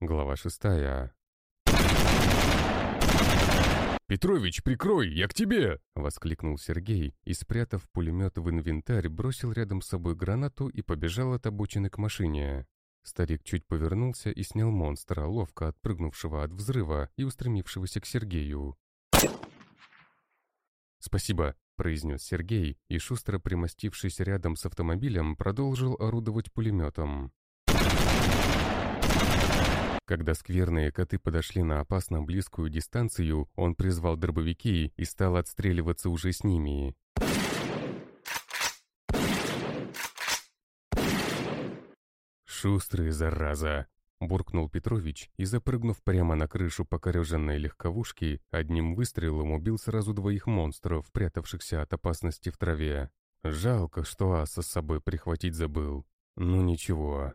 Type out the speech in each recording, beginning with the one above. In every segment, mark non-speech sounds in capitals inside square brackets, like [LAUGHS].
Глава шестая. «Петрович, прикрой, я к тебе!» — воскликнул Сергей и, спрятав пулемет в инвентарь, бросил рядом с собой гранату и побежал от обочины к машине. Старик чуть повернулся и снял монстра, ловко отпрыгнувшего от взрыва и устремившегося к Сергею. «Спасибо», — произнес Сергей и, шустро примостившись рядом с автомобилем, продолжил орудовать пулеметом. Когда скверные коты подошли на опасно близкую дистанцию, он призвал дробовики и стал отстреливаться уже с ними. «Шустрые, зараза!» — буркнул Петрович и, запрыгнув прямо на крышу покореженной легковушки, одним выстрелом убил сразу двоих монстров, прятавшихся от опасности в траве. Жалко, что аса с собой прихватить забыл. Ну ничего,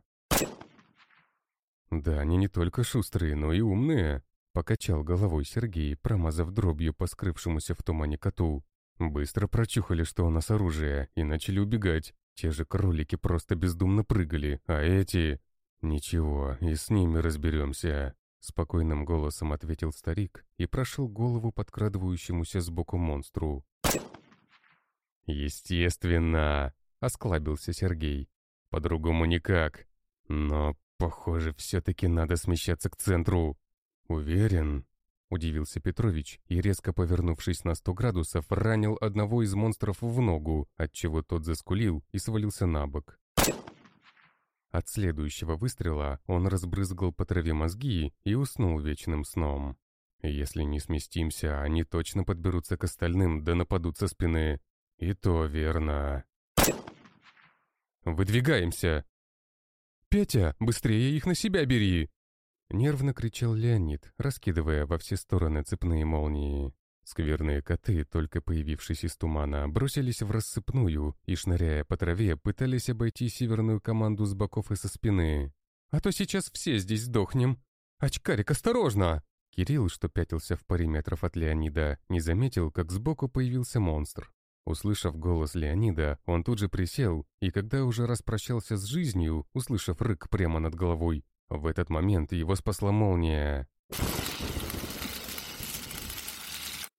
«Да, они не только шустрые, но и умные», — покачал головой Сергей, промазав дробью по скрывшемуся в тумане коту. Быстро прочухали, что у нас оружие, и начали убегать. Те же кролики просто бездумно прыгали, а эти... «Ничего, и с ними разберемся», — спокойным голосом ответил старик и прошел голову подкрадывающемуся сбоку монстру. «Естественно!» — осклабился Сергей. «По-другому никак. Но Похоже, все-таки надо смещаться к центру. Уверен? Удивился Петрович и, резко повернувшись на сто градусов, ранил одного из монстров в ногу, отчего тот заскулил и свалился на бок. От следующего выстрела он разбрызгал по траве мозги и уснул вечным сном. Если не сместимся, они точно подберутся к остальным да нападут со спины. И то верно. «Выдвигаемся!» «Петя, быстрее их на себя бери!» Нервно кричал Леонид, раскидывая во все стороны цепные молнии. Скверные коты, только появившись из тумана, бросились в рассыпную и, шныряя по траве, пытались обойти северную команду с боков и со спины. «А то сейчас все здесь сдохнем! Очкарик, осторожно!» Кирилл, что пятился в паре метров от Леонида, не заметил, как сбоку появился монстр. Услышав голос Леонида, он тут же присел, и когда уже распрощался с жизнью, услышав рык прямо над головой, в этот момент его спасла молния.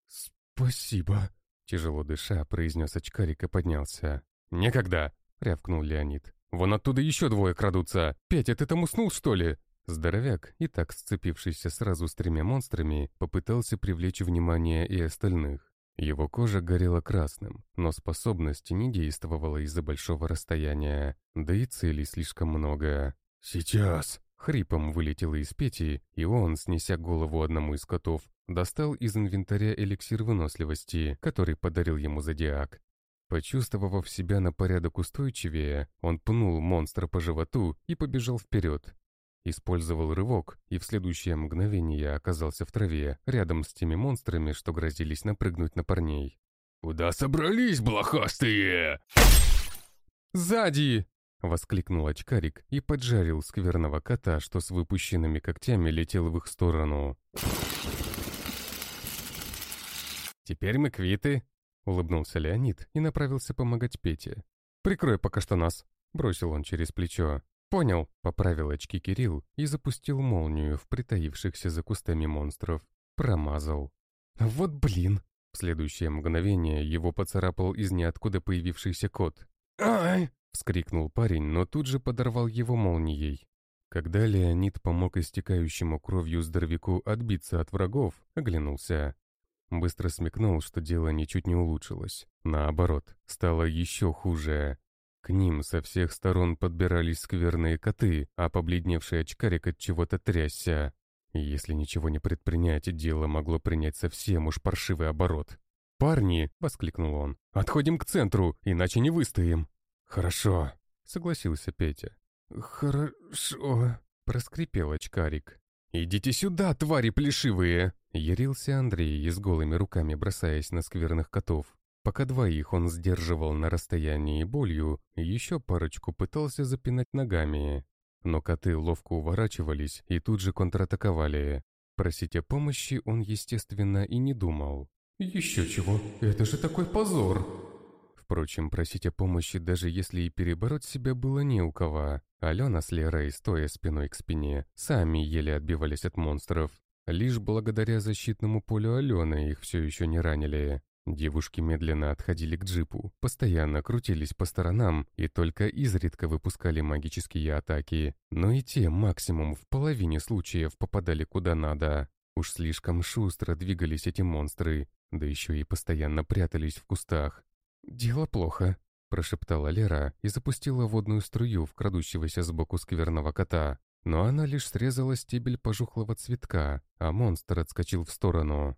«Спасибо», — тяжело дыша, произнес очкарик и поднялся. «Некогда», — рявкнул Леонид. «Вон оттуда еще двое крадутся. Петя, ты там уснул, что ли?» Здоровяк, и так сцепившийся сразу с тремя монстрами, попытался привлечь внимание и остальных. Его кожа горела красным, но способность не действовала из-за большого расстояния, да и целей слишком много. «Сейчас!» Хрипом вылетело из Пети, и он, снеся голову одному из котов, достал из инвентаря эликсир выносливости, который подарил ему зодиак. Почувствовав себя на порядок устойчивее, он пнул монстра по животу и побежал вперед, Использовал рывок, и в следующее мгновение оказался в траве, рядом с теми монстрами, что грозились напрыгнуть на парней. «Куда собрались, блохастые?» «Сзади!» — воскликнул очкарик и поджарил скверного кота, что с выпущенными когтями летел в их сторону. «Теперь мы квиты», — улыбнулся Леонид и направился помогать Пете. «Прикрой пока что нас», — бросил он через плечо. «Понял», — поправил очки Кирилл и запустил молнию в притаившихся за кустами монстров. Промазал. «Вот блин!» В следующее мгновение его поцарапал из ниоткуда появившийся кот. «Ай!» — вскрикнул парень, но тут же подорвал его молнией. Когда Леонид помог истекающему кровью здоровяку отбиться от врагов, оглянулся. Быстро смекнул, что дело ничуть не улучшилось. Наоборот, стало еще хуже. К ним со всех сторон подбирались скверные коты, а побледневший очкарик от чего-то трясся. Если ничего не предпринять, дело могло принять совсем уж паршивый оборот. «Парни!» — воскликнул он. «Отходим к центру, иначе не выстоим!» «Хорошо!» — согласился Петя. «Хорошо!» — проскрипел очкарик. «Идите сюда, твари плешивые!» — ярился Андрей, с голыми руками бросаясь на скверных котов. Пока двоих он сдерживал на расстоянии болью, еще парочку пытался запинать ногами. Но коты ловко уворачивались и тут же контратаковали. Просить о помощи он, естественно, и не думал. «Еще чего, это же такой позор!» Впрочем, просить о помощи, даже если и перебороть себя, было не у кого. Алена с Лерой, стоя спиной к спине, сами еле отбивались от монстров. Лишь благодаря защитному полю Алены их все еще не ранили. Девушки медленно отходили к джипу, постоянно крутились по сторонам и только изредка выпускали магические атаки, но и те максимум в половине случаев попадали куда надо. Уж слишком шустро двигались эти монстры, да еще и постоянно прятались в кустах. «Дело плохо», — прошептала Лера и запустила водную струю в крадущегося сбоку скверного кота. Но она лишь срезала стебель пожухлого цветка, а монстр отскочил в сторону.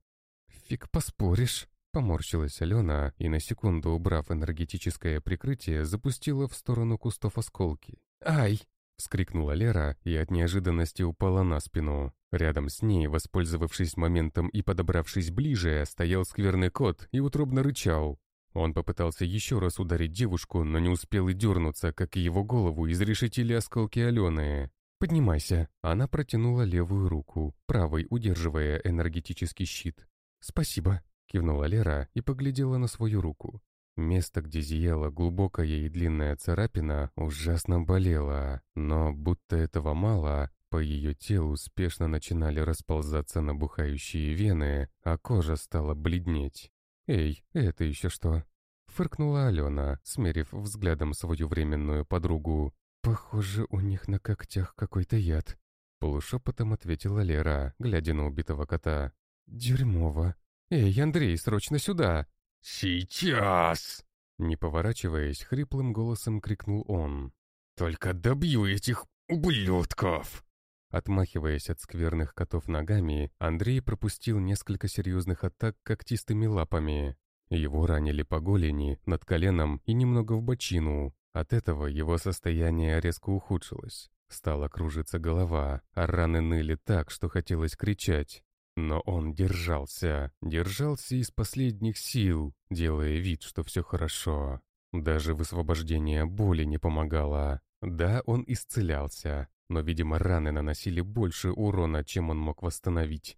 «Фиг поспоришь», — поморщилась Алена и на секунду, убрав энергетическое прикрытие, запустила в сторону кустов осколки. «Ай!» — вскрикнула Лера и от неожиданности упала на спину. Рядом с ней, воспользовавшись моментом и подобравшись ближе, стоял скверный кот и утробно рычал. Он попытался еще раз ударить девушку, но не успел и дернуться, как и его голову изрешетили осколки Алены. «Поднимайся». Она протянула левую руку, правой удерживая энергетический щит. «Спасибо», — кивнула Лера и поглядела на свою руку. Место, где зияла глубокая и длинная царапина, ужасно болело, но будто этого мало, по ее телу спешно начинали расползаться набухающие вены, а кожа стала бледнеть. «Эй, это еще что?» Фыркнула Алена, смерив взглядом свою временную подругу. «Похоже, у них на когтях какой-то яд», — полушепотом ответила Лера, глядя на убитого кота. «Дерьмово. Эй, Андрей, срочно сюда!» «Сейчас!» Не поворачиваясь, хриплым голосом крикнул он. «Только добью этих ублюдков!» Отмахиваясь от скверных котов ногами, Андрей пропустил несколько серьезных атак когтистыми лапами. Его ранили по голени, над коленом и немного в бочину. От этого его состояние резко ухудшилось. Стала кружиться голова, а раны ныли так, что хотелось кричать. Но он держался, держался из последних сил, делая вид, что все хорошо. Даже высвобождение боли не помогало. Да, он исцелялся, но, видимо, раны наносили больше урона, чем он мог восстановить.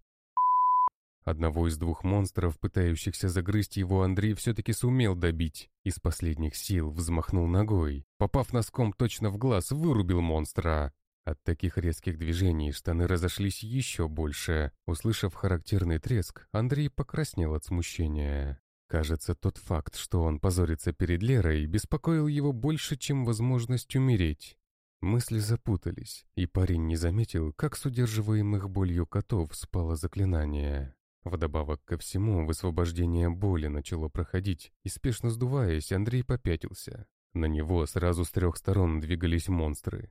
Одного из двух монстров, пытающихся загрызть его, Андрей все-таки сумел добить. Из последних сил взмахнул ногой. Попав носком точно в глаз, вырубил монстра. От таких резких движений штаны разошлись еще больше. Услышав характерный треск, Андрей покраснел от смущения. Кажется, тот факт, что он позорится перед Лерой, беспокоил его больше, чем возможность умереть. Мысли запутались, и парень не заметил, как с удерживаемых болью котов спало заклинание. Вдобавок ко всему, высвобождение боли начало проходить, и спешно сдуваясь, Андрей попятился. На него сразу с трех сторон двигались монстры.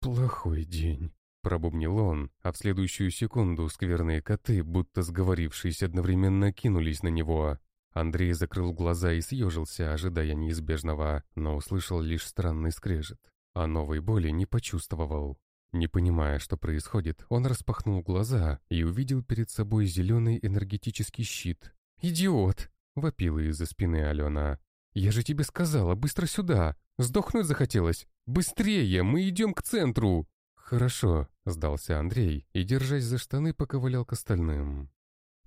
«Плохой день», — пробубнил он, а в следующую секунду скверные коты, будто сговорившись, одновременно кинулись на него. Андрей закрыл глаза и съежился, ожидая неизбежного, но услышал лишь странный скрежет а новой боли не почувствовал. Не понимая, что происходит, он распахнул глаза и увидел перед собой зеленый энергетический щит. «Идиот!» — вопила из-за спины Алена. «Я же тебе сказала, быстро сюда! Сдохнуть захотелось! Быстрее, мы идем к центру!» «Хорошо», — сдался Андрей и, держась за штаны, поковылял к остальным.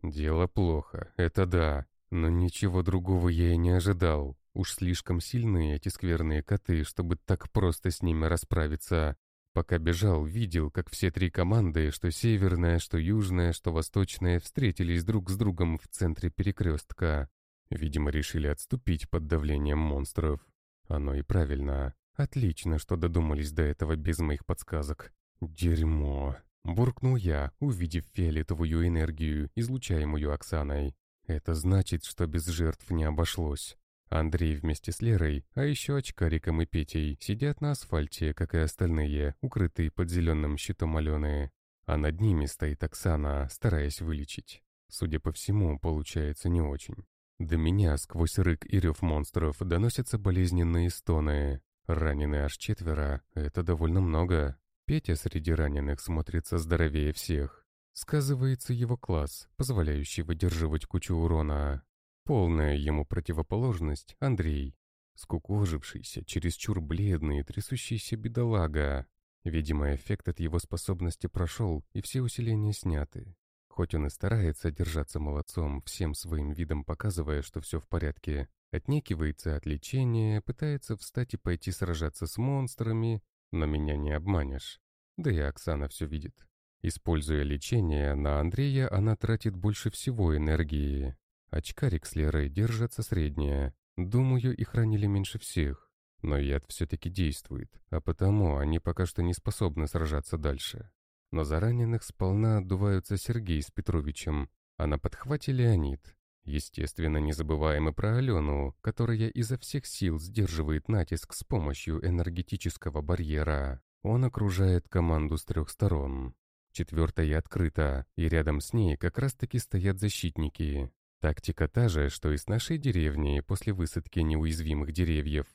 «Дело плохо, это да, но ничего другого я и не ожидал. Уж слишком сильные эти скверные коты, чтобы так просто с ними расправиться. Пока бежал, видел, как все три команды, что северная, что южная, что восточная, встретились друг с другом в центре перекрестка. Видимо, решили отступить под давлением монстров. Оно и правильно. Отлично, что додумались до этого без моих подсказок. Дерьмо. Буркнул я, увидев фиолетовую энергию, излучаемую Оксаной. Это значит, что без жертв не обошлось. Андрей вместе с Лерой, а еще очкариком и Петей, сидят на асфальте, как и остальные, укрытые под зеленым щитом Алены. А над ними стоит Оксана, стараясь вылечить. Судя по всему, получается не очень. До меня сквозь рык и рев монстров доносятся болезненные стоны. Ранены аж четверо, это довольно много. Петя среди раненых смотрится здоровее всех. Сказывается его класс, позволяющий выдерживать кучу урона. Полная ему противоположность — Андрей. Скукожившийся, чересчур бледный трясущийся бедолага. Видимо, эффект от его способности прошел, и все усиления сняты. Хоть он и старается держаться молодцом, всем своим видом показывая, что все в порядке, Отнекивается от лечения, пытается встать и пойти сражаться с монстрами, но меня не обманешь. Да и Оксана все видит. Используя лечение, на Андрея она тратит больше всего энергии. Очкарик с Лерой держатся среднее. Думаю, их ранили меньше всех. Но яд все-таки действует, а потому они пока что не способны сражаться дальше. Но за раненых сполна отдуваются Сергей с Петровичем, а на подхвате Леонид. Естественно, не забываем и про Алену, которая изо всех сил сдерживает натиск с помощью энергетического барьера. Он окружает команду с трех сторон. Четвертая открыта, и рядом с ней как раз-таки стоят защитники. Тактика та же, что и с нашей деревней после высадки неуязвимых деревьев.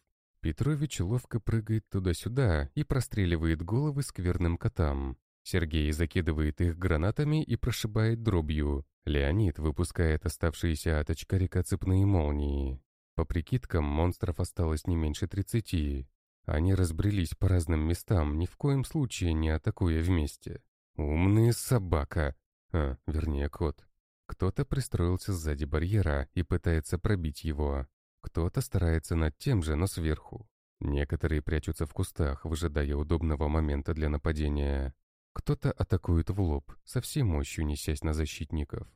Петрович ловко прыгает туда-сюда и простреливает головы скверным котам. Сергей закидывает их гранатами и прошибает дробью. Леонид выпускает оставшиеся от очкарика цепные молнии. По прикидкам, монстров осталось не меньше 30. Они разбрелись по разным местам, ни в коем случае не атакуя вместе. Умная собака. А, вернее, кот. Кто-то пристроился сзади барьера и пытается пробить его. Кто-то старается над тем же, но сверху. Некоторые прячутся в кустах, выжидая удобного момента для нападения. Кто-то атакует в лоб, со всей мощью несясь на защитников.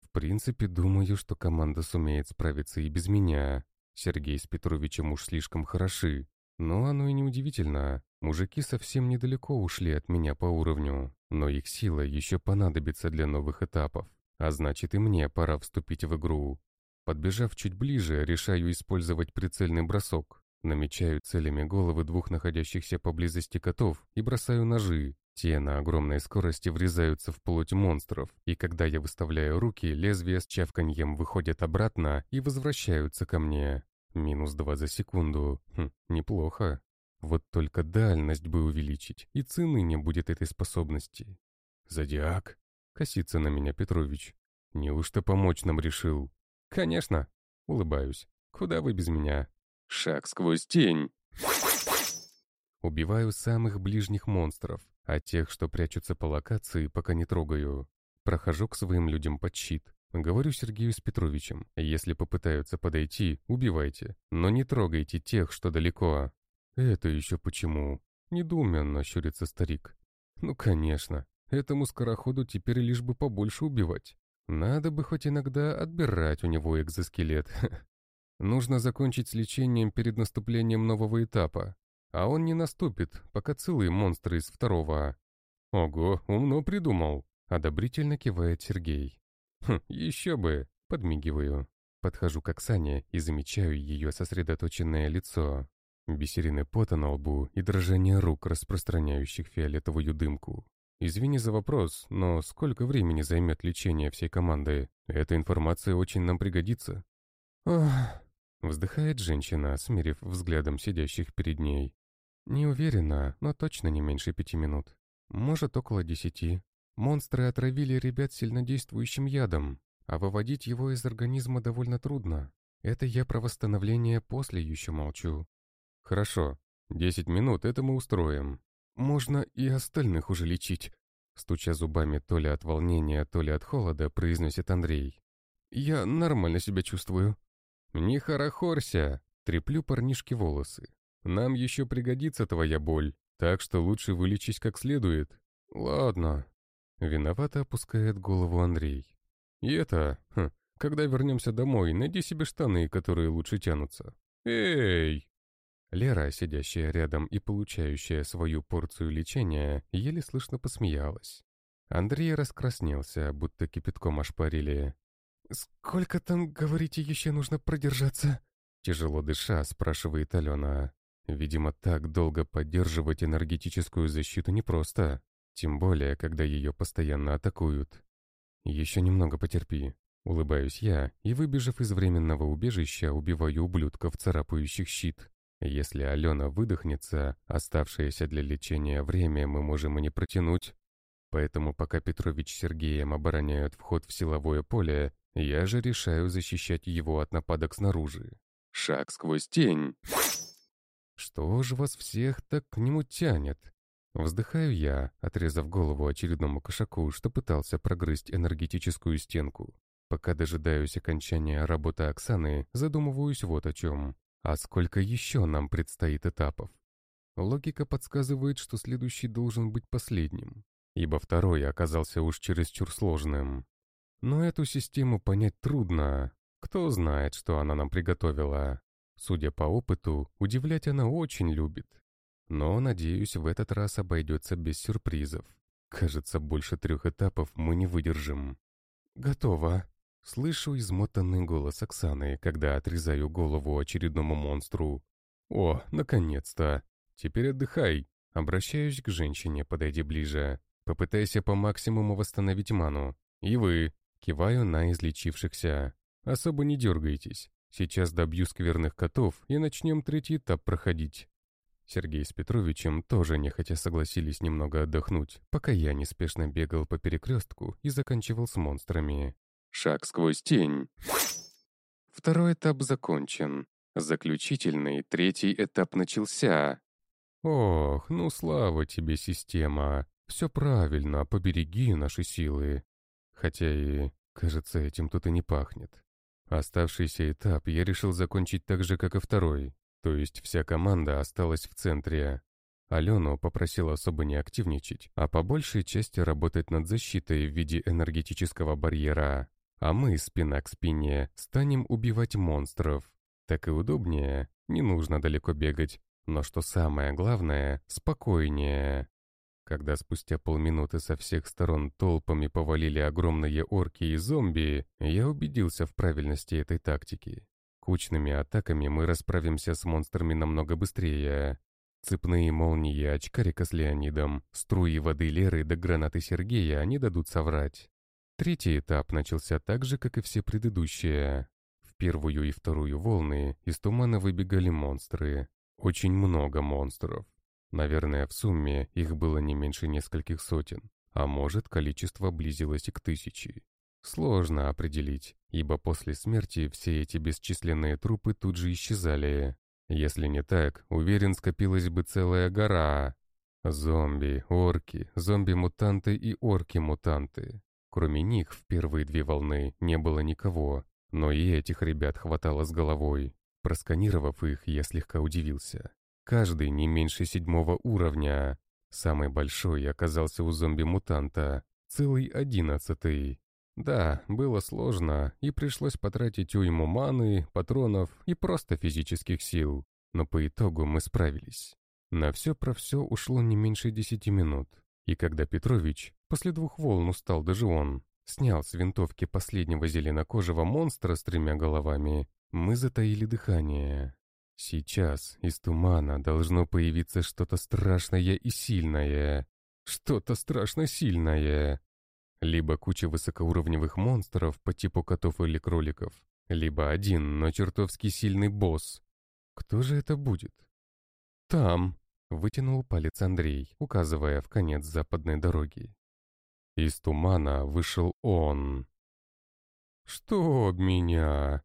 В принципе, думаю, что команда сумеет справиться и без меня. Сергей с Петровичем уж слишком хороши. Но оно и не удивительно. Мужики совсем недалеко ушли от меня по уровню, но их сила еще понадобится для новых этапов. А значит и мне пора вступить в игру. Подбежав чуть ближе, решаю использовать прицельный бросок. Намечаю целями головы двух находящихся поблизости котов и бросаю ножи. Те на огромной скорости врезаются в плоть монстров, и когда я выставляю руки, лезвия с чавканьем выходят обратно и возвращаются ко мне. Минус два за секунду. Хм, неплохо. Вот только дальность бы увеличить, и цены не будет этой способности. «Зодиак?» Косится на меня Петрович. Неужто помочь нам решил? Конечно. Улыбаюсь. Куда вы без меня? Шаг сквозь тень. Убиваю самых ближних монстров, а тех, что прячутся по локации, пока не трогаю. Прохожу к своим людям под щит. Говорю Сергею с Петровичем, если попытаются подойти, убивайте, но не трогайте тех, что далеко. Это еще почему? Недоуменно щурится старик. Ну, конечно, Этому скороходу теперь лишь бы побольше убивать. Надо бы хоть иногда отбирать у него экзоскелет. [LAUGHS] Нужно закончить с лечением перед наступлением нового этапа. А он не наступит, пока целые монстры из второго. Ого, умно придумал. Одобрительно кивает Сергей. Хм, еще бы, подмигиваю. Подхожу к Оксане и замечаю ее сосредоточенное лицо. Бисерины пота на лбу и дрожание рук, распространяющих фиолетовую дымку. Извини за вопрос, но сколько времени займет лечение всей команды? Эта информация очень нам пригодится. Ох, вздыхает женщина, смирив взглядом сидящих перед ней. Не уверена, но точно не меньше пяти минут. Может, около десяти. Монстры отравили ребят сильнодействующим ядом, а выводить его из организма довольно трудно. Это я про восстановление после еще молчу. Хорошо, десять минут это мы устроим. Можно и остальных уже лечить. Стуча зубами то ли от волнения, то ли от холода, произносит Андрей. Я нормально себя чувствую. Не хорохорься, треплю парнишке волосы. Нам еще пригодится твоя боль, так что лучше вылечись как следует. Ладно. Виновато опускает голову Андрей. И это, хм, когда вернемся домой, найди себе штаны, которые лучше тянутся. Эй! Лера, сидящая рядом и получающая свою порцию лечения, еле слышно посмеялась. Андрей раскраснелся, будто кипятком ошпарили. «Сколько там, говорите, еще нужно продержаться?» Тяжело дыша, спрашивает Алена. Видимо, так долго поддерживать энергетическую защиту непросто. Тем более, когда ее постоянно атакуют. «Еще немного потерпи», — улыбаюсь я, и, выбежав из временного убежища, убиваю ублюдков, царапающих щит. Если Алена выдохнется, оставшееся для лечения время мы можем и не протянуть. Поэтому пока Петрович с Сергеем обороняют вход в силовое поле, я же решаю защищать его от нападок снаружи. Шаг сквозь тень. Что ж вас всех так к нему тянет? Вздыхаю я, отрезав голову очередному кошаку, что пытался прогрызть энергетическую стенку. Пока дожидаюсь окончания работы Оксаны, задумываюсь вот о чем. А сколько еще нам предстоит этапов? Логика подсказывает, что следующий должен быть последним, ибо второй оказался уж чересчур сложным. Но эту систему понять трудно. Кто знает, что она нам приготовила. Судя по опыту, удивлять она очень любит. Но, надеюсь, в этот раз обойдется без сюрпризов. Кажется, больше трех этапов мы не выдержим. «Готово», Слышу измотанный голос Оксаны, когда отрезаю голову очередному монстру. «О, наконец-то! Теперь отдыхай!» Обращаюсь к женщине, подойди ближе. Попытайся по максимуму восстановить ману. И вы. Киваю на излечившихся. Особо не дергайтесь. Сейчас добью скверных котов и начнем третий этап проходить. Сергей с Петровичем тоже нехотя согласились немного отдохнуть, пока я неспешно бегал по перекрестку и заканчивал с монстрами. Шаг сквозь тень. Второй этап закончен. Заключительный, третий этап начался. Ох, ну слава тебе, система. Все правильно, побереги наши силы. Хотя и, кажется, этим тут и не пахнет. Оставшийся этап я решил закончить так же, как и второй. То есть вся команда осталась в центре. Алену попросил особо не активничать, а по большей части работать над защитой в виде энергетического барьера а мы, спина к спине, станем убивать монстров. Так и удобнее, не нужно далеко бегать, но что самое главное, спокойнее. Когда спустя полминуты со всех сторон толпами повалили огромные орки и зомби, я убедился в правильности этой тактики. Кучными атаками мы расправимся с монстрами намного быстрее. Цепные молнии очкарика с Леонидом, струи воды Леры да гранаты Сергея не дадут соврать. Третий этап начался так же, как и все предыдущие. В первую и вторую волны из тумана выбегали монстры. Очень много монстров. Наверное, в сумме их было не меньше нескольких сотен, а может, количество близилось и к тысяче. Сложно определить, ибо после смерти все эти бесчисленные трупы тут же исчезали. Если не так, уверен, скопилась бы целая гора. Зомби, орки, зомби-мутанты и орки-мутанты. Кроме них в первые две волны не было никого, но и этих ребят хватало с головой. Просканировав их, я слегка удивился. Каждый не меньше седьмого уровня. Самый большой оказался у зомби-мутанта, целый одиннадцатый. Да, было сложно, и пришлось потратить уйму маны, патронов и просто физических сил. Но по итогу мы справились. На все про все ушло не меньше десяти минут. И когда Петрович, После двух волн устал даже он. Снял с винтовки последнего зеленокожего монстра с тремя головами. Мы затаили дыхание. Сейчас из тумана должно появиться что-то страшное и сильное. Что-то страшно сильное. Либо куча высокоуровневых монстров по типу котов или кроликов, либо один, но чертовски сильный босс. Кто же это будет? Там, вытянул палец Андрей, указывая в конец западной дороги. Из тумана вышел он. «Что об меня?»